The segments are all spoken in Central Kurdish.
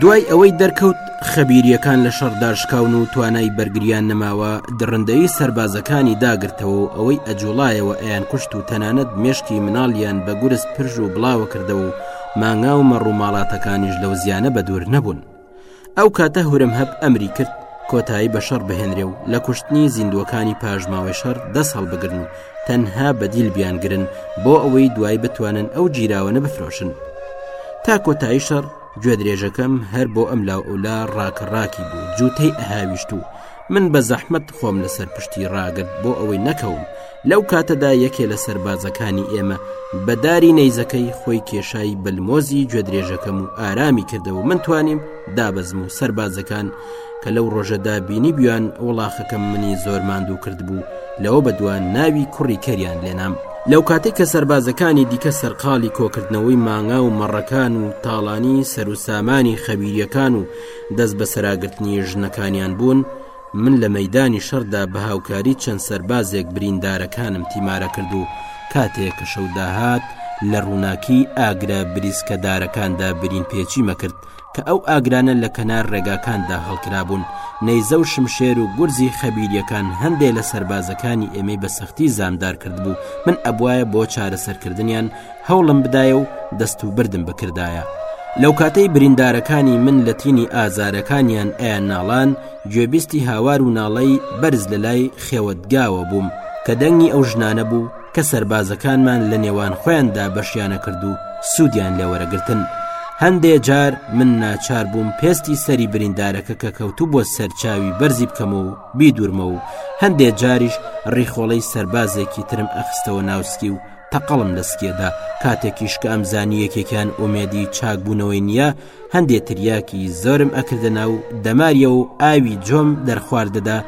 دوای ئەوەی دەرکەوت خەبیرییەکان لە شەڕدا شکاون و توانای بەرگریان نەماوە دڕندەی سربازەکانی داگرتەوە و ئەوەی ئەجوڵایەوە ئەیان کوشت و تەنانەت مشکی مناڵیان بە گورز پرژ و بڵاوە کردەوە و مانگا و مەڕووماڵاتەکانیش لەو زیانە بە دوور نەبوون ئەو کاتە هورم هەب ئەمری کرد کۆتایی بە شەڕ بهێنرێ و لە کوشتنی زیندووەکانی پاژماوەی شەڕ دەست هەڵبگرن و تەنها بەدیل بیانگرن بۆ ئەوەی دوای بتوانن ئەو جیراوە نەبفرۆشن تا کۆتایی شەڕ گوێدرێژەکەم هەر بۆ ئەم لاو ئەولا ڕاکە ڕاکی بوو جووتەی ئەهاویشت و من بە زەحمت خۆم لەسەر پشتی ڕاگرت بۆ ئەوەی نەکەوم لەو کاتەدا یەکێ لە سەربازەکانی ئێمە بەداری نەیزەکەی خۆی کێشایی بەلمۆزی گوێدرێژەکەم و ئارامی کردەوە من توانیم دابەزم و سەربازەکان کە لەو ڕۆژەدا بینیبیان وڵاخەکەم منی زۆر ماندوو کردبوو لەوە بەدوان ناوی کوڕی کەریان لێنام لەو کاتێک کە سربازەکانی دیکە سەرقاڵی کۆکردنەوەی مانگا و مەڕەکان و تاڵانی سەر و سامانی خەویریەکان و دەست بە سەراگرتنی ژنەکانیان بوون من لە مەدانی شەردا بە هاوکاری چەند سربازێک بریندارەکانم تیمارە کرد و کاتێک کە شەوداهات لە ڕووناکی ئاگرە بریسکەدارەکاندا برین پێچی مەکرد کە ئەو ئاگرانە لە کەنار ڕێگاکاندا هەڵکرابوون نەیزە و شمشێر و گورزی خەبیریەکان هەندێ لە سەربازەکانی ئێمەی بە سەختی زامدار کردبوو من ئەبواە بۆ چارەسەرکردنیان هەوڵم بدایە و دەست و بردم بکردایە لەو کاتەی بریندارەکانی من لە تینی ئازارەکانیان ئەیان ناڵان گوێبیستی هاوار و ناڵەی بەرز لە لای خێوەتگاوە بووم کە دەنگی ئەو ژنانە بوو کە سەربازەکانمان لە نێوان خۆیاندا بەشیانە کرد و سوودیان لێوەرەگرتن هەندێ جار من ناچار بووم پێستی سەری بریندارەکە کە کەوتوو بۆ سەرچاوی بەرزی بکەم و بیدورمە و هەندێ جاریش ڕیخۆڵی سەربازێکی ترم ئەخستەوە ناوسکی و تەقەڵم لە سکێدا کاتێکیش کە ئەمزانی یەکێکیان ئومێدی چاکبوونەوەی نییە هەندێ تریاکی زۆرم ئەکردە ناو دەماریەوە و ئاوی جۆم دەرخواردەدا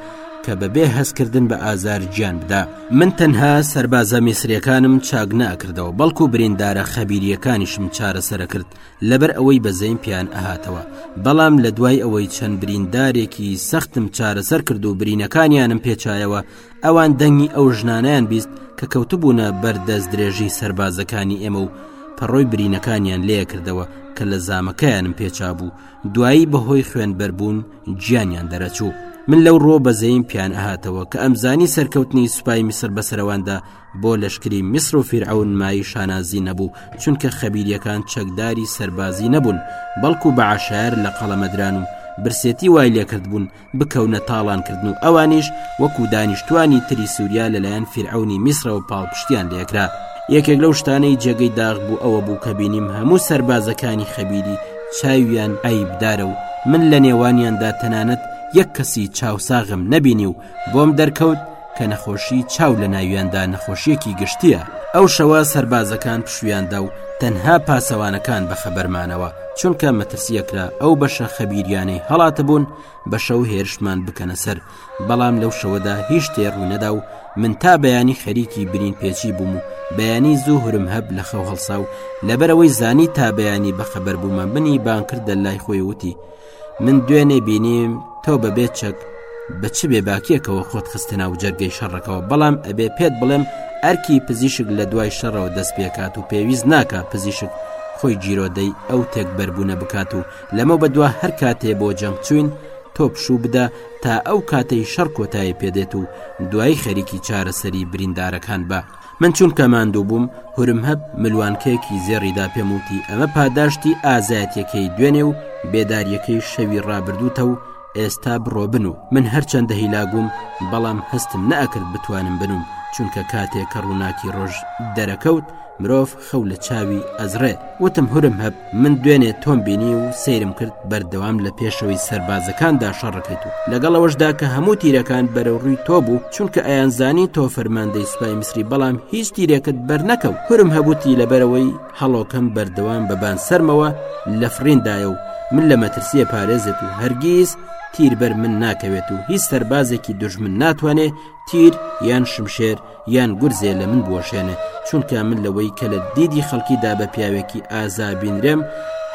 کە بەبێ هەستکردن بە ئازار گیان بدا من تەنها سربازە میسرەکانم چاک ناکردەوە بەڵکو بریندارە خەبیریەکانیشم چارەسرە کرد لەبەر ئەوەی بەزەین پیان ئەهاتەوە بەڵام لە دوای ئەوەی چەند بریندارێکی سەختم چارەسەر کرد و برینەکانیانم پێچایەوە ئەوان دەنگی ئەو ژنانیان بیست کە کەوتبوونە بەردەست درێژی سربازەکانی ئێمە و پەڕۆی برینەکانیان لێ کردەوە کە لە زامەکەیانم پێچا بوو دوایی بەهۆی خوێنبەربوون گیانیان دەرەچوو من لەو ڕۆ بەزەیم پیان ئەهاتەوە کە ئەمزانی سەرکەوتنی سوپای میسر بەسەرەواندا بۆ لەشکری میسر و فیرعون مای شانازی نەبوو چونکە خەبیریەکان چەکداری سەربازی نەبوون بەڵکو بە عشار لە قەڵەمەدران و برسێتی وای لێکردبوون بکەونە تاڵانکردن و ئەوانیش وەکو دانیشتوانی تری سووریا لەلایەن فیرعەونی میسرەوە پاڵپشتیان لێکرا یەکێک لەو شتانەی جێگەی داغ بوو ئەوە بوو کە بینیم هەموو سەربازەکانی خەبیری چاویان ئایبدارە و من لە نێوانیاندا تەنانەت یەک کەسی چاوساغم نەبینی و بۆم دەرکەوت کە نەخۆشی چاو لە ناویاندا نەخۆشیەکی گشتییە ئەو شەوە سەربازەکان پشویاندا و تەنها پاسەوانەکان بە خەبەرمانەوە چونکە مەترسیەکرا ئەو بەشە خەبیریانەی هەڵاتە بوون بە شەو هێرشمان بکەنە سەر بەڵام لەو شەوەدا هیچ تێڕوونەدا و من تا بەیانی خەریکی برین پێچی بووم و بەیانی زوو هورم هەب لە خەو هەڵسا و لەبەرەوەی زانی تا بەیانی بەخەبەر بوومە منی بانکردە لای خۆی وتی من دوێنێ بینیم تۆ بەبێ چەک بە چ بێ باکیەکەوە خۆت خستە ناو جەرگەی شەڕەکەەوە بەڵام ئەبێ پێت بڵێم ئەرکی پزیشک لە دوای شەڕەوە دەست پێکات و پێویست ناکە پزیشک خۆی گیرۆدەی ئەو تێک بەربوونە بکات و لەمە بەدووە هەر کاتێ بۆ جەنگ چوین تۆ پشوو بدە تا ئەو کاتەی شەڕ کۆتایی پێدێت و دوایی خەریکی چارەسەری بریندارەکان بە من چونکە ماندوو بووم، هورمهەب ملوانکەیەکی زێڕی دا پێم وتی، ئەمە پاداشتی ئازایەتییەکەی دوێنێ و بێدارییەکەی شەوی ڕابردووتە و ئێستا بڕۆ بنوو. من هەرچەندە هیلاک بووم، بەڵام هەستم نەئەکرد بتوانم بنووم، چونکە کاتێ کە ڕووناکی ڕۆژ دەرەکەوت، مرۆڤ، خەو لە چاوی ئەزڕێ وتم هورم هەب من دوێنێ تۆم بینی و سەیرم کرد بەردەوام لە پێشەوەی سربازەکاندا شەڕەکەیت و لەگەڵ ئەوەشدا کە هەموو تیرەکان بەرەو ڕووی تۆ بوو چونکە ئەیانزانی تۆ فەرماندەی سوپای میسری بەڵام هیچ تیرێکت بەرنەکەوت هورم هەبوتی لەبەرەوەی هەڵۆکەم بەردەوام بەبان سەرمەوە لە فڕیندایە و من لە مەترسیە پارێزت و هەرگیز تیر بەر من ناکەوێت و هیچ سەربازێکی دژمن ناتوانێت تیر یان شمشێر یان گورزێ لە من بوەشێنێ چونکە من لەوەی کە لە دیدی خەڵکیدا بە پیاوێکی ئازا بینرێم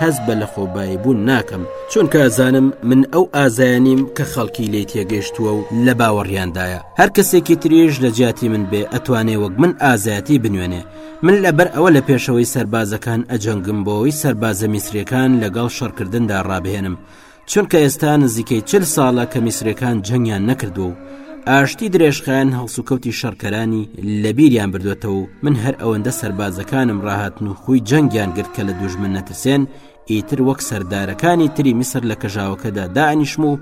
هەز بە لە خۆبایی بوون ناکەم چونکە زانم من ئەو ئازایانیم کە خەڵکی لی تێگەشتووە و لە باوەڕیاندایە هەر کەسێکی تریش لە جیاتی من بێ ئەتوانێ وەک من ئازایەتی بنوێنێ من لەبەر ئەوە لە پێشەوەی سربازەکان ئەجەنگم بۆی سربازە میسرەکان لەگەڵ شەڕکردندا ڕابهێنم چونکە ئێستا نزیکەی چل ساڵە کە میسرەکان جەنگیان نەکردووە و ئاشتی درێژخایەن هەڵسوکەوتی شەڕکەرانی لەبیریان بردوێتەوە و من هەر ئەوەندە سربازەکانم ڕاهاتن و خوی جەنگیان گرت کە لە دوژمن نەترسێن ئیتر وەک سەردارەکانی تری میسر لە کەژاوەکەدا دانیشم و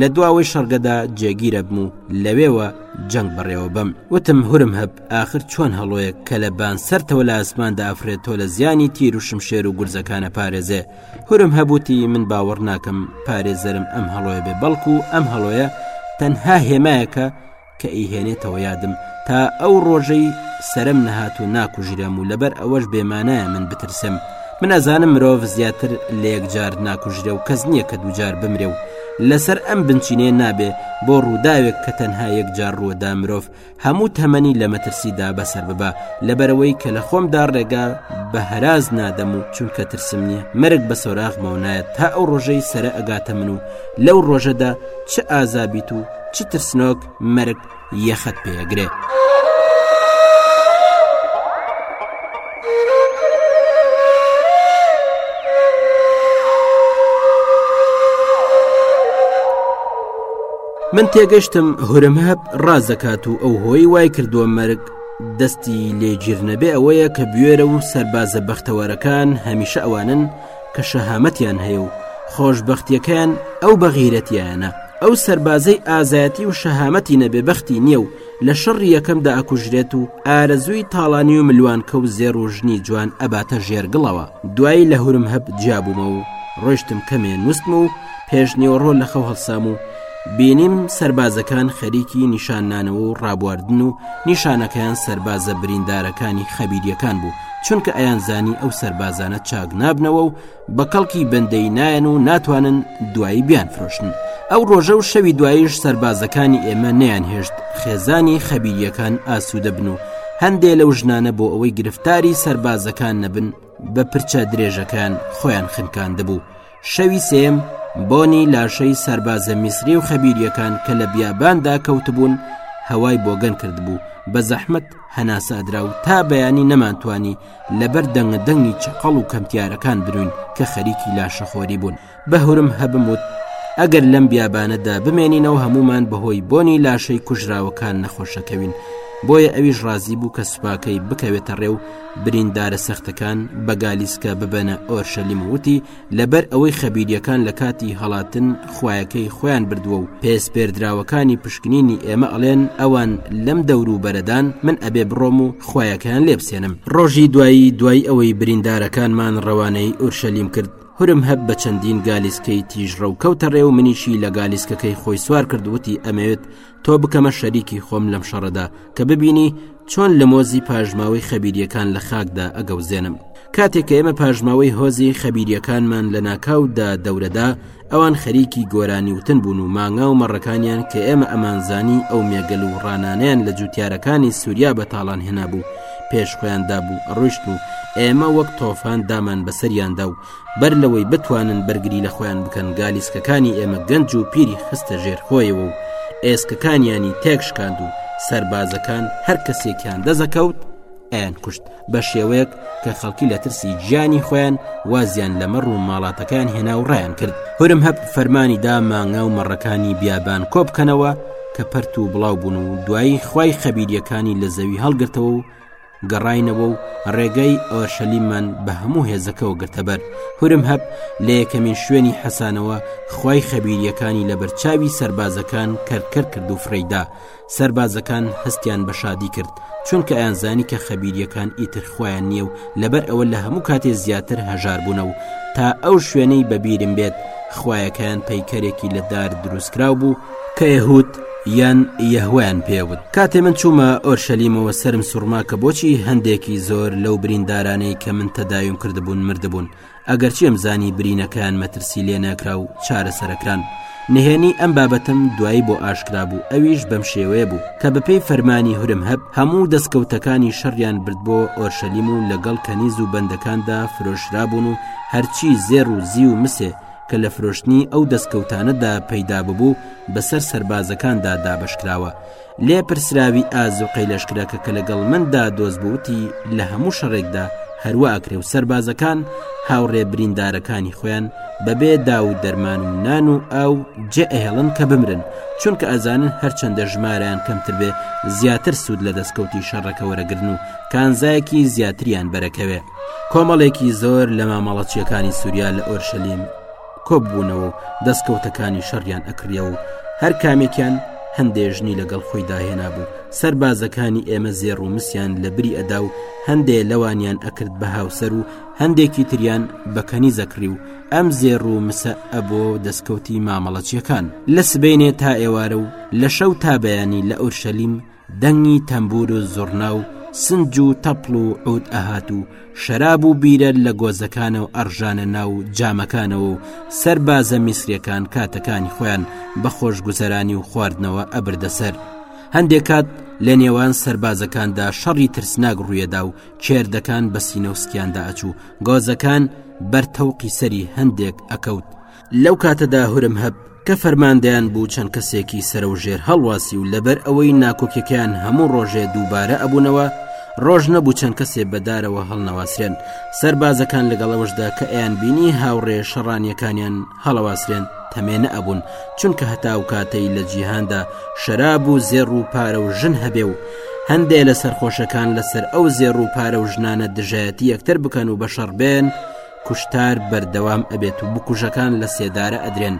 لە دواوەی شەڕگەدا جێگیرە بم و لەوێوە جەنگ بەڕێوە بم وتم هورم هەب آخر چۆن هەڵۆیەک کە لە بان سەرتەوە لە ئاسماندا ئەفرێت تۆ لە زیانی تیر و شمشێر و گورزەکانە پارێزێ هورم هەبووتی من باوەڕ ناکەم پارێزەرم ئەم هەڵۆە بێ بەڵکو ئەم هەڵۆیە تەنها هێمایەکە کە ئیهێنێتەوە یادم تا ئەو ڕۆژەی سرم نەهات و ناکوژرام و لەبەر ئەوەش بێمانایە من بترسم من ئەزانم مرۆڤ زیاتر لە یەکجار ناکوژرە و کەس نییە کە دوجار بمرێ و لەسەر ئەم بنچینەیە نابێ بۆ ڕووداوێک کە تەنها یەکجار ڕووەدا مرۆڤ هەموو تەمەنی لە مەترسیدا بەسەر ببە لەبەرەوەی کە لە خۆمدا ڕێگا بە هەراز نادەم و چونکە ترسم نییە مرگ بە سۆراغمەوە نایەت تا ئەو ڕۆژەی سرە ئەگاتە من و لەو ڕۆژەدا چ ئازابیت و چ ترسنۆک مرگ یەخەت پێگرێت. من تێگەشتم هورم هەب ڕازەکات و ئەو هۆی وای کردووە مەرگ دەستی لێگیر نەبێ ئەوەیە کە بوێرە و سەربازە بەختەوەرەکان هەمیشە ئەوانن کە شەهامەتیان هەیە و خۆشببختیەکەیان ئەو بەغیرەتیانە ئەو سربازەی ئازایەتی و شەهامەتی نەبێ بەختی نییە و لە شەڕ یەکەم دا ئەکوژرێت و ئارەزووی تاڵانی و ملوانکە و زێر و ژنی جوان ئەباتە ژێرگڵەوە دوایی لە هورم هەب جیابوومە و ڕۆشتم کەمێ نووسم و پێش نیوەڕۆ لە خەو هەڵسام و بینیم سربازەکان خەریکی نیشاننانەوە و ڕابواردن و نیشانەکەیان سربازە بریندارەکانی خەبیریەکان بوو چونکە ئەیان زانی ئەو سربازانە چاک نابنەوە و بە کەڵکی بەندەی نایەن و ناتوانن دوایی بیان فرۆشن ئەو ڕۆژە و شەوی دوایش سربازەکانی ئێمە نیان هێشت خێزانی خەبیریەکان ئاسوودە بن و هەندێ لەو ژنانە بۆ ئەوەی گرفتاری سربازەکان نەبن بە پرچە درێژەکان خۆیان خنکاندبوو شەوی سێم بۆنی لاشەی سەربازە میسری و خەبیریەکان کە لە بیاباندا کەوتبوون هەوای بۆگەن کردبوو بە زەحمت هەناسەدرا و تا بەیانی نەمانتوانی لەبەر دەنگە دەنگی چقەڵ و کەمتیارەکان بروین کە خەریکی لاشەخۆری بوون بەهورم هەبم وت ئەگەر لەم بیابانەدا بمێنینەوە هەمومان بەهۆی بۆنی لاشەی کوژراوەکان نەخۆشەکەوین بۆیە ئەویش ڕازی بوو کە سوپاکەی بکەوێتە ڕێ و بریندارە سەختەکان بە گالیسکە ببەنە ئۆرشەلیم و وتی لەبەر ئەوەی خەبیریەکان لە کاتی هەڵاتن خویەکەی خۆیان بردووە و پێسپێردراوەکانی پشکنینی ئێمە ئەڵێن ئەوان لەم دەورو بەرەدان من ئەبێ بڕۆم و خویەکەیان لێبسێنم ڕۆژی دوایی دوای ئەوەی بریندارەکانمان ڕەوانەی ئۆرشەلیم کرد هورم هەب بە چەندین گالیسکەی تیژڕەو کەوتە ڕێ و منیشی لە گالیسکەکەی خۆی سوار کرد وتی ئەمەوێت تۆ بکەمە شەریکی خۆم لەم شەڕەدا کە ببینی چۆن لە مۆزی پاژماوەی خەبیریەکان لە خاکدا ئەگەوزێنم کاتێک کە ئێمە پاژماوەی هۆزی خەبیریەکانمان لە ناکاودا دەورەدا ئەوان خەریکی گۆرانی وتن بوون و مانگا و مەڕەکانیان کە ئێمە ئەمانزانی ئەو مێگەل و ڕانانیان لە جوتیارەکانی سووریا بە تاڵان هێنابوو پێش خۆیاندا بوو ڕۆشت و ئێمە وەک تۆفان دامان بەسەریاندا و بەر لەوەی بتوانن بەرگری لە خۆیان بکەن گالیسکەکانی ئێمە گەنج و پیری خستە ژێر خۆیەوە و ئێسکەکانیانی تێکشکاند و سەربازەکان هەر کەسێکیان دەزەکەوت ئەیان کوشت بە شێوەیەک کە خەڵکی لە ترسی گیانی خۆیان وازیان لە مەڕ و ماڵاتەکان هێنا و ڕایان کرد هورم هەب فەرمانی دا مانگا و مەڕەکانی بیابان کۆ بکەنەوە کە پەرت و بڵاو بوون و دوایی خی خەبیریەکانی لە زەوی هەڵگرتەوە و گەڕاینەوە و ڕێگەی ئۆرشەلیممان بە هەموو هێزەکەەوە گرتەبەر هورم هەب لە یەکەمین شوێنی حەسانەوە خی خەبیریەکانی لە بەرچاوی سربازەکان کەرکەر کرد و فرەیدا سربازەکان هەستیان بە شادی کرد چونکە ئەیانزانی کە خەبیریەکان ئیتر خۆیان نییە و لەبەر ئەوە لە هەموو کاتێ زیاتر هەژاربوونە و تا ئەو شوێنەی بەبیرم بێت خویەکەیان پەیکەرێکی لە دار دروستکراو بوو کە یهود یان یەهوەیان پێ وت کاتێ من چوومە ئۆرشەلیمەوە سرم سوڕما کە بۆچی هەندێکی زۆر لەو بریندارانەی کە من تەداویم کردبوون مردبوون ئەگەرچی ئەم زانی برینەکەیان مەترسی لێ نەکرا و چارەسەرەکران نهێنی ئەم بابەتم دوایی بۆ ئاشکرا بوو ئەویش بەم شێوەیە بوو کە بەپێی فەرمانی هورم هەب هەموو دەستکەوتەکانی شەڕیان برد بۆ ئۆرشەلیم و لەگەڵ کەنیز و بەندەکاندا فرۆشرابوون و هەرچی زێڕ و زی و مسێ کە لە فرۆشتنی ئەو دەستکەوتانەدا پەیدا ببوو بەسەر سەربازەکاندا دابەش کراوە لێ پرسراوی ئازوقەی لەشکرەکە کە لەگەڵ مندا دۆست بووتی لە هەموو شەڕێکدا هەروە ئەکرێ و سەربازەکان هاوڕێ بریندارەکانی خۆیان بەبێ دا و دەرمان و نان و ئاو جێ ئەهێڵن کە بمرن چونکە ئەزانن هەرچەندە ژمارەیان کەمتر بێ زیاتر سوود لە دەستکەوتی شەڕەکە وەرەگرن و کانزایەکی زیاتریان بەرەکەوێ کۆمەڵێکی زۆر لە مامەڵەچیەکانی سووریا لە ئۆرشەلیم کۆببوونەوە و دەستکەوتەکانی شەڕیان ئەکریە و هەر کامێکیان هەندێژنی لەگەڵ خۆی داهێنا بوو سەربازەکانی ئێمە زێڕ و مسیان لە بری ئەدا و هەندێ لەوانیان ئەکرد بە هاوسەر و هەندێکی تریان بەکەنی زەکری و ئەم زێڕ و مسە ئەبۆ دەستکەوتی مامەڵەچیەکان لە سبینێ تا ئێوارە و لە شەو تا بەیانی لە ئورشەلیم دەنگی تەمبور و زوڕنا و سنج و تەپڵ و عود ئەهات و شەراب و بیرە لە گۆزەکانە و ئەڕژانە ناو جامەکانەوە و سەر بازە میسرەکان کاتەکانی خۆیان بە خۆشگوزەرانی و خواردنەوە ئەبردە سەر هەندێک کات لە نێوان سربازەکاندا شەڕی ترسناک ڕوویەدا و کێردەکان بە سینەوسکیاندا ئەچوو گۆزەکان بەرتەوقی سەری هەندێک ئەکەوت لەو کاتەدا هورم هەب کە فەرماندەیان بوو چەند کەسێکی سەرەو ژێر هەڵواسی و لەبەر ئەوەی ناکۆکیەکەیان هەموو ڕۆژێ دووبارە ئەبوونەوە ڕۆژ نەبوو چەند کەسێ بەدارەوە هەڵنەواسرێن سەربازەکان لەگەڵەوەشدا کە ئەیان بینی هاوڕێ شەڕانیەکانیان هەڵەواسرێن تەمێنە ئەبوون چونکە هەتاو کاتەی لە جیهاندا شەراب و زێڕ و پارە و ژن هەبێ و هەندێ لە سەرخۆشەکان لەسەر ئەو زێڕ و پارە و ژنانە دژایەتی یەکتر بکەن و بەشەڕ بێن کوشتار بەردەوام ئەبێت و بکوژەکان لە سێدارە ئەدرێن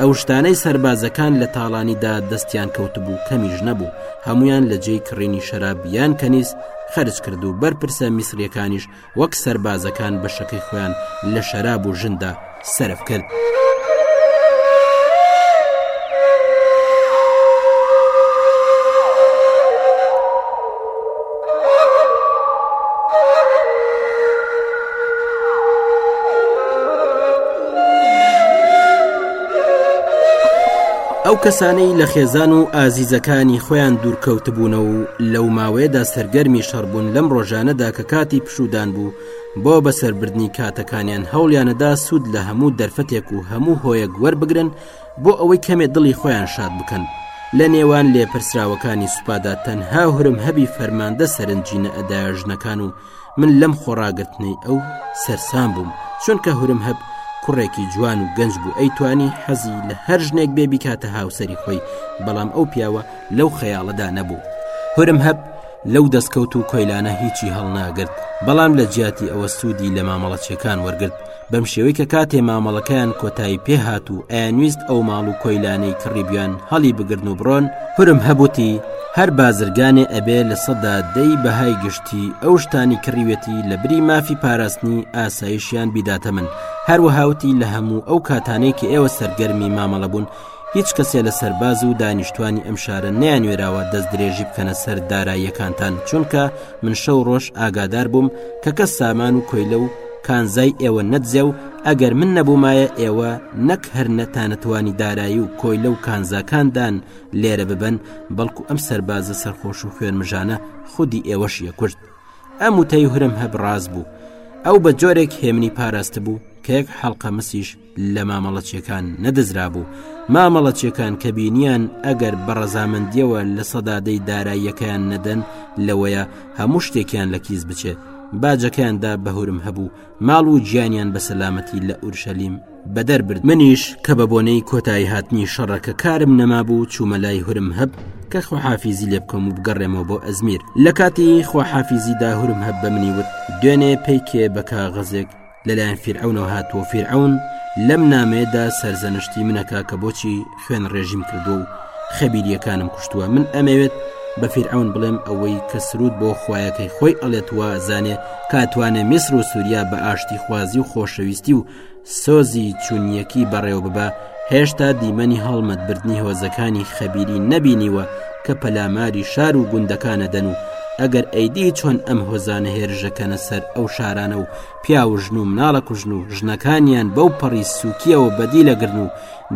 ئەو شتانەی سربازەکان لە تاڵانیدا دەستیان کەوتبوو کەمیش نەبوو هەمویان لە جێی کڕینی شەرابیان کەنیز خەرج کرد و بەرپرسە میسریەکانیش وەک سربازەکان بە شەکەی خۆیان لە شەراب و ژندا سرف کرد. ئەو کەسانەی لە خێزان و ئازیزەکانی خۆیان دوورکەوتبوونە و لەو ماوەیەدا سەرگەرمی شەڕبوون لەم ڕۆژانەدا کە کاتی پشودان بوو بۆ بەسەربردنی کاتەکانیان هەوڵیانەدا سوود لە هەموو دەرفەتێک و هەموو هۆیەک وەربگرن بۆ ئەوەی کەمێ دڵی خۆیان شاد بکەن لە نێوان لێپرسراوەکانی سوپادا تەنها هرم هەبی فەرماندە سەرنجی نەئەدایە ژنەکان و من لەم خۆڕاگرتنەی ئەو سەرسان بووم چونکە هرم هەب کوڕێکی جوان و گەنج بوو ئەی توانی حەزی لە هەر ژنێک بێ بیکاتە هاوسەری خۆی بەڵام ئەو پیاوە لەو خەیاڵەدا نەبوو هرم هەب لەو دەستکەوت و کۆیلانە هیچی هەڵناگرت بەڵام لە جیاتی ئەوە سوودی لە مامەڵەچیەکان وەرگرت بەم شێوەی کە کاتێ مامەڵەکەیان کۆتایی پێهات و ئەیانویست ئەو ماڵ و کۆیلانەی کڕیبیان هەڵی بگرن و بڕۆن پرم هەبوتی هەر بازرگانێ ئەبێ لە سەدا دەی بەهای گشتی ئەو شتانی کڕیوێتی لە بری مافی پاراستنی ئاسایشیان بیداتە من هەروەهاوتی لە هەموو ئەو کاتانەی کە ئێوە سەرگەرمی مامەڵە بوون هیچ کەسێ لە سەرباز و دانیشتوانی ئەم شارە نەیانوێراوە دەست درێژی بکەنە سەر داراییەکانتان چونکە من شەو ڕۆژ ئاگادار بووم کە کەس سامان و کۆیلە و کانزای ئێوە نەدزێ و ئەگەر من نەبوومایە ئێوە نەک هەر نەتانەتوانی دارایی و کۆیلە و کانزاکاندان لێرە ببەن بەڵکو ئەم سەربازە سەرخۆش و خوێنمژانە خودی ئێوەش یەکورد ئەم وتەی هورم هەب ڕاز بوو ئەو بە جۆرێک هێمنی پاراست بوو کە یەک حەڵقە مسیش لە مامەڵەچیەکان نەدزرابوو مامەڵەچیەکان کە بینیان ئەگەر بە ڕەزامەندیەوە لە سەدادەی داراییەکەیان نەدەن لەوەیە هەموو شتێکیان لە کیس بچێت باجەکەیاندا بەهورم هەبوو ماڵ و گیانیان بە سەلامەتی لە ئورشەلیم بەدەر برد منیش کە بە بۆنەی کۆتایی هاتنی شەڕەکە کارم نەمابوو چوومە لای هورم هەب کە خۆحافیزی لێ بکەم و بگەڕێمەوە بۆ ئەزمیر لە کاتی خۆحافیزیدا هورم هەب بە منی وت دوێنێ پیکێ بە کاغەزێک لەلایەن فیرعەونەوە هاتووە فیرعەون لەم نامەیەدا سەرزەنشتی منەکە کە بۆچی خوێن ڕێژیم کردو و خەبیریەکانم کوشتووە من ئەمەوێت بە فیرعون بڵێم ئەوەی کە سرود بۆ خویەکەی خۆی ئەڵێت وازانێ کاتوانێ میسر و سووریا بە ئاشتی خوازی و خۆشەویستی و سۆزی چونیەکی بەڕێوە ببە هێشتا دیمەنی هەڵمەت بردننی هۆزەکانی خەبیری نەبینیوە کە پەلاماری شار و گوندەکانە دەن و ئەگەر ئەیدی چۆن ئەم هۆزانە هێرشەکەنە سەر ئەو شارانە و پیاو و ژن و مناڵە کوژن و ژنەکانیان بەو پەڕی سوکیەوە بەدی لەگرن و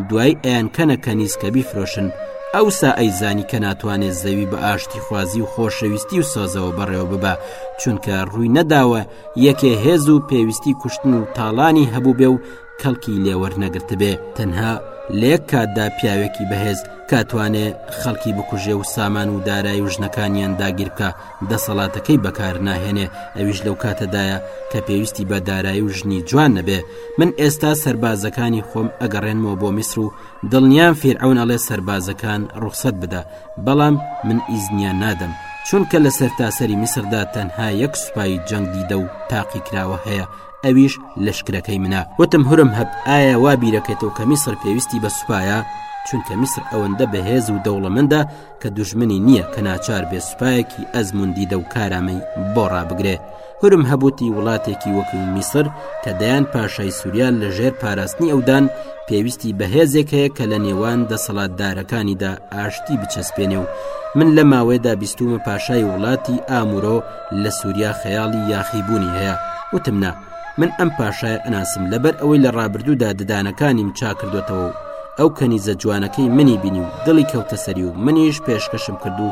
دوای ئەیان کەنە کەنیز کە بیفرۆشن ئەوسا ئەیزانی کە ناتوانێت زەوی بە ئاشتی خوازی و خۆشەویستی و سۆزەوە بەڕێوە ببە چونکە ڕووی نەداوە یەکێ هێز و پێویستی کوشتن و تاڵانی هەبوو بێ و کەڵکی لێوەر نەگرتبێ تەنها لێک کاتدا پیاوێکی بەهێز کاتوانێ خەڵکی بکوژێ و سامان و دارای و ژنەکانیان داگیر بکە دەسەڵاتەکەی بەکار ناهێنێ ئەویش لەو کاتەدایە کە پێویستی بە دارایی و ژنی جوان نەبێ من ئێستا سربازەکانی خۆم ئەگەڕێنمەوە بۆ میسر و دڵنیام فیرعون ئەڵێ سربازەکان ڕوخسەت بدە بەڵام من ئیزنیان نادەم چونکە لە سەرتاسەری میسردا تەنها یەک سوپایی جەنگ دیدە و تاقی کراوە هەیە ئەویش لەشکرەکەی منە وتم هورم هەب ئایا وا بیرەکەتەوە کە میسر پێویستی بە سوپایە چونکە میسر ئەوەندە بەهێز و دەوڵەمەندە کە دوژمنی نییە کە ناچار بێ سوپایەکی ئەزموندیدە و کارامەی بۆ ڕابگرێ هورم هەبووتی وڵاتێکی وەکو میسر کە دەیان پاشای سووریا لە ژێر پاراستنی ئەودان پێویستی بەهێزێک هەیە کە لە نێوان دەسەڵاتدارەکانیدا ئاشتی بچەسپێنێ و من لە ماوەیەدا بیستومە پاشای وڵاتی ئامورۆ لە سووریا خەیاڵی یاخیبوونی هەیە وتمنا من ئەم پاشایە ئەناسم لەبەر ئەوەی لە ڕابردوودا ددانەکانیم چاکردوێتەوە و ئەو کەنیزە جوانەکەی منی بینی و دڵی کەوتە سەری و منیش پێشکەشم کرد و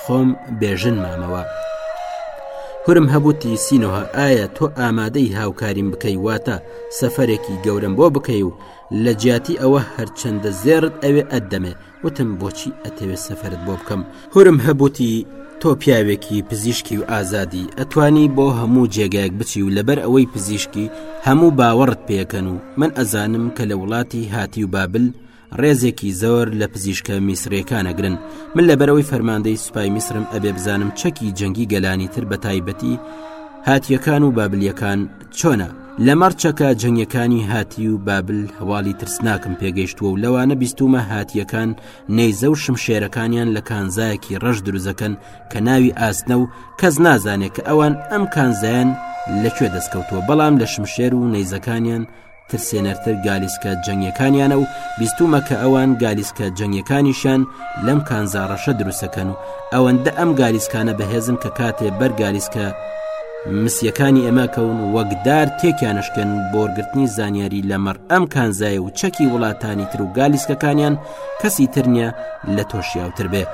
خۆم بێژن مامەوە هورم هەبووتی سینۆها ئایا تۆ ئامادەی هاوکاریم بکەی واتە سەفرێکی گەورم بۆ بکەی و لە جیاتی ئەوە هەرچەندە زێرت ئەوێ ئەدەمێ وتم بۆچی ئەتەوێ سەفەرت بۆ بکەم هورم هەبوتی تۆ پیاوێکی پزیشکی و ئازادی ئەتوانی بۆ هەموو جێگایەک بچی و لەبەر ئەوەی پزیشکی هەموو باوەڕت پێکەن و من ئەزانم کە لە وڵاتی هاتی و بابل ڕێزێکی زۆر لە پزیشکە میسرەکانەگرن من لەبەرەوەی فەرماندەی سوپای میسرم ئەبێ بزانم چەکی جەنگی گەلانی تر بە تایبەتی هاتیەکان و بابلیەکان چۆنە لەمەڕ چەکە جەنگەکانی هاتی و بابل هەواڵی ترسناکم پێگەیشتووە و لەوانە بیستومە هاتیەکان نەیزە و شمشێرەکانیان لە کانزایەکی ڕەش دروزەکەن کە ناوی ئاسنە و کەس نازانێت کە ئەوان ئەم کانزایەن لەکوێ دەستکەوتووە بەڵام لە شمشێر و نەیزەکانیان ترسێنەرتر گالیسکە جەنگیەکانیانە و بیستومە کە ئەوان گالیسکە جەنگیەکانیشیان لەم کانزاڕەشە دروستەکەن و ئەوەندە ئەم گالیسکانە بەهێزن کە کاتێ بەر گالیسکە مسیەکانی ئێمە کەون وەکدار تێکیانشکن بۆرگرتنی زانیاری لەمەڕ ئەم کانزای و چەکی وڵاتانی تر و گالیسکەکانیان کەسی ترنیە لە تۆشیاوتر بێ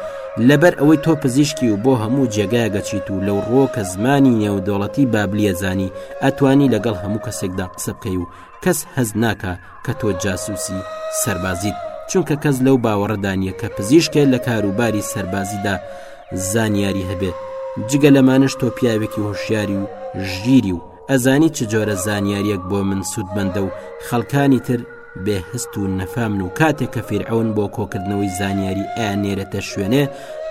لەبەر ئەوەی تۆ پزیشکی و بۆ هەموو جێگایە گەچیت و لەو ڕۆکە زمانی نێودەوڵەتی بابلیە زانی ئەتوانی لەگەڵ هەموو کەسێکدا قسە بکەی و کەس هەز ناکە کە تۆ جاسوسی سەربازیت چونکە کەس لەو باوەڕدانە کە پزیشکێ لە کاروباری سەربازیدا زانیاری هەبێت جگە لەمانش تۆ پیاوێکی هوشیاری و ژگیری و ئەزانی چ جۆرە زانیاریەک بۆ من سوودمەندە و خەڵکانی تر بێ هەست و نەفامن و کاتێک کە فیرعون بۆ کۆکردنەوەی زانیاری ئا نێرەتە شوێنێ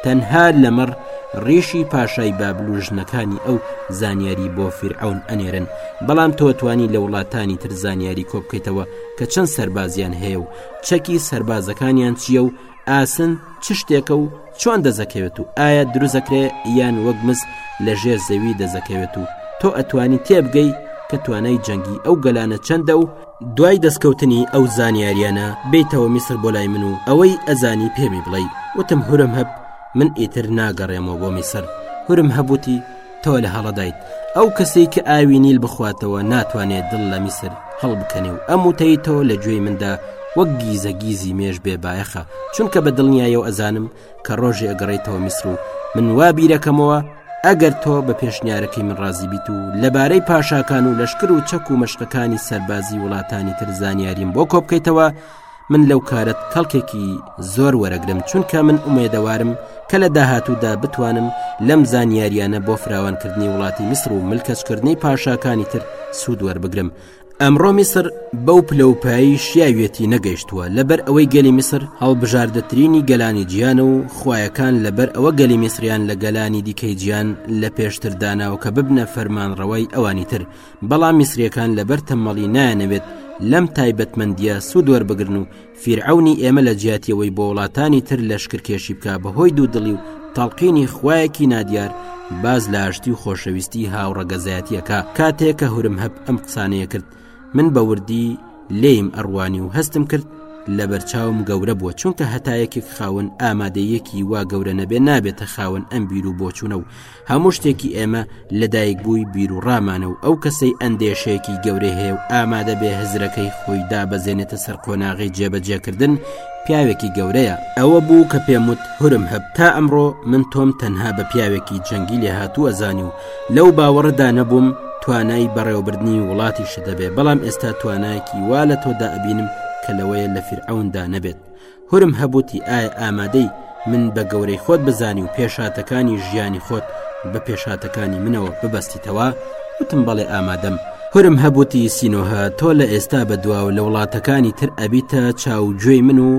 تەنها لەمەڕ ڕیشی پاشای بابل و ژنەکانی ئەو زانیاری بۆ فیرعون ئەنێرن بەڵام تۆتوانی لە وڵاتانی تر زانیاری کۆبکەیتەوە کە چەند سەربازیان هەیە و چەکی سربازەکانیان چییە و ئاسن چ شتێکە و چۆن دەزەکەوێت و ئایا دروزەکرێ یان وەک مز لە ژێر زەوی دەزەکەوێت و تۆ ئەتوانی تێبگەی کە توانای جەنگی ئەو گەلانە چەندە و دوای دەستکەوتنی ئەو زانیاریانە بێیتەوە میسر بۆ لای من و ئەوەی ئەزانی پێمی بڵێ وتم هورم هەب من ئیتر ناگەڕێمەوە بۆ میسر هورم هەبوتی تۆ لە هەڵەدایت ئەو کەسەی کە ئاوی نیل بخواتەوە ناتوانێت دڵ لە میسر هەڵبکەنێ و ئەم وتەی تۆ لە گوێی مندا وەک گیزە گیزی مێش بێ بایەخە چونکە بە دڵنیایەوە ئەزانم کە ڕۆژێ ئەگەڕێیتەوە میسر و من وا بیرەکەمەوە ئەگەر تۆ بە پێشنیارەکەی من ڕازی بیت و لەبارەی پاشاکان و لەشکر و چەک و مەشقەکانی سەربازی وڵاتانی تر زانیاریم بۆ کۆبکەیتەوە من لەو کارت کەڵکێکی زۆر وەرەگرم چونکە من ئومێدەوارم کە لە داهاتوودا بتوانم لەم زانیاریانە بۆ فراوانکردنی وڵاتی میسر و ملکەچکردنی پاشاکانی تر سوود وەربگرم ئەمڕۆ میسر بەو پلە و پایی شیاویەتی نەگەیشتووە لەبەر ئەوەی گەلی میسر هەڵبژاردەترینی گەلانی جیانە و خویەکان لەبەر ئەوە گەلی میسریان لە گەلانی دیکەی جیان لە پێشتر داناوە کە ببنە فەرمانڕەوای ئەوانی تر بەڵام میسرەکان لەبەر تەمەڵی نایەنەوێت لەم تایبەتمەندیە سوود وەربگرن و فیرعەونی ئێمە لە جیاتی ئەوەی بۆ وڵاتانی تر لەشکرکێشی بکە بەهۆی دوو دڵی و تەڵقینی خوایەکی نادیار باز لە ئاشتی و خۆشەویستی هاوڕەگەزایەتیەکە کاتێک کە هورم هەب ئەم قسانەیە کرد من بە وردی لێیم ئەڕوانی و هەستم کرد لە بەرچاوم گەورە بووە چونکە هەتایەکێک خاون ئامادەیەکی وا گەورە نەبێ نابێتە خاون ئەم بیر و بۆچوونە و هەموو شتێکی ئێمە لەدایکبووی بیروڕامانە و ئەو کەسەی ئەندێشەیەکی گەورەی هەیە و ئامادە بێ هزرەکەی خۆی دابەزێنێتە سەر قۆناغی جێبەجێکردن پیاوێکی گەورەیە ئەوە بوو کە پێم وت هورم هەب تا ئەمڕۆ من تۆم تەنها بە پیاوێکی جەنگی لێ هاتووە زانی و لەو باوەڕدا نەبووم توانای بەڕێوەبردنی وڵاتیشت دەبێ بەڵام ئێستا توانایەکی وا لە تۆدا ئەبینم کە لەوەیە لە فیرعەوندا نەبێت هورم هەبوتی ئایا ئامادەی من بە گەورەی خۆت بزانی و پێشاتەکانی ژیانی خۆت بە پێشاتەکانی منەوە ببەستیتەوە وتم بەڵێ ئامادەم هورم هەبوتی سینۆهە تۆ لە ئێستا بە دواو لە وڵاتەکانی تر ئەبیتە چاو گوێی من و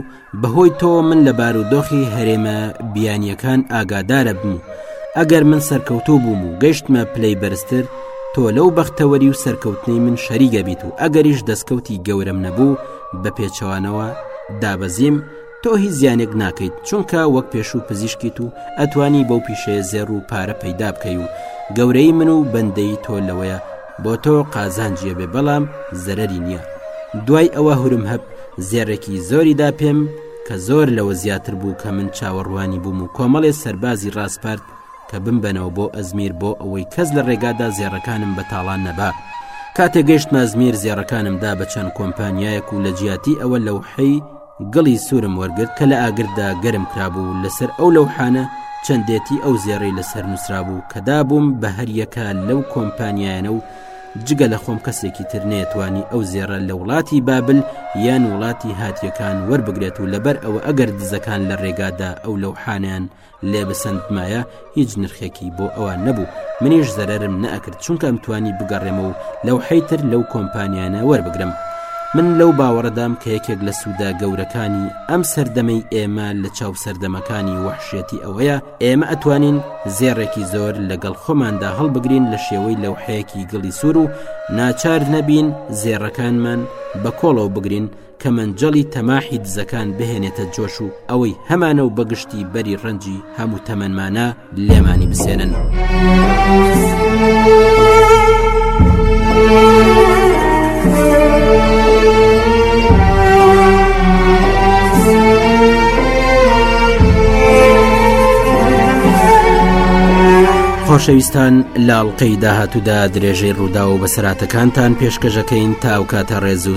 بەهۆی تۆ من لە بار و دۆخی هەرێمە بیانیەکان ئاگادارە بم و ئەگەر من سەرکەوتوو بووم و گەشتمە پلەی بەرزتر تۆ لەو بەختەوەری و سەرکەوتنی من شەریگە بیت و ئەگەریش دەستکەوتی گەورەم نەبوو بە پێچەوانەوە دابەزیم تۆ هیچ زیانێک ناکەیت چونکە وەک پێشوو پزیشکیت و ئەتوانی بەو پیشەیە زێر و پارە پەیدا بکەی و گەورەی من و بەندەی تۆ لەوەیە بۆ تۆ قازانجیە بێ بەڵام زەرری نییە دوای ئەوە هورم هەب زێرەکی زۆریدا پێم کە زۆر لەوە زیاتر بوو کە من چاوەڕوانی بووم و کۆمەڵێ سەربازی ڕاسپارد کە بمبەنەوە بۆ ئەزمیر بۆ ئەوەی کەس لە ڕێگادا زێڕەکانم بە تاڵان نەبا کاتێ گەشتمە ئەزمیر زێڕەکانم دا بە چەند کۆمپانیایەک و لە جیاتی ئەوە لەو حەی گڵی سوورم وەرگرت کە لە ئاگردا گەرم کرابوو لەسەر ئەو لەو حانە چەندێتی ئەو زێڕەی لەسەر نووسرابوو کە دابووم بە هەریەکە لەو کۆمپانیایەنە و جگە لە خۆم کەسێکی تر نێتوانی ئەو زێڕە لە وڵاتی بابل یان وڵاتی هاتیەکان وەربگرێت و لەبەر ئەوە ئەگەر دزەکان لە ڕێگادا ئەو لەو حانیان لێ بسەندمایە هیچ نرخێکی بۆ ئەوان نەبوو منیش زەرم نەکرد چونکە ئەم توانی بگەڕێمەوە و لەو حیتر لەو کۆمپانیانە وەربگرم من لەو باوەڕدام کە یەکێک لە سوودا گەورەکانی ئەم سەردەمەی ئێمە لە چاو سەردەمەکانی وەحشێتی ئەوەیە ئێمە ئەتوانین زێڕێکی زۆر لەگەڵ خۆماندا هەڵبگرین لە شێوەی لەوحەیەکی گڵی سوور و ناچار نەبین زێڕەکانمان بە کۆڵەوە بگرین کە مەنجەڵی تەماحی دزەکان بهێنێتە جۆش و ئەوەی هەمانە و بەگشتی بەری ڕەنجی هەموو تەمەنمانە لێمانی بسێنن. خۆشەویستان لاڵقەی داهاتوودا درێژەی ڕوودا و بەسەراتەکانتان پێشکەشەکەین تاوکاتە ڕێز و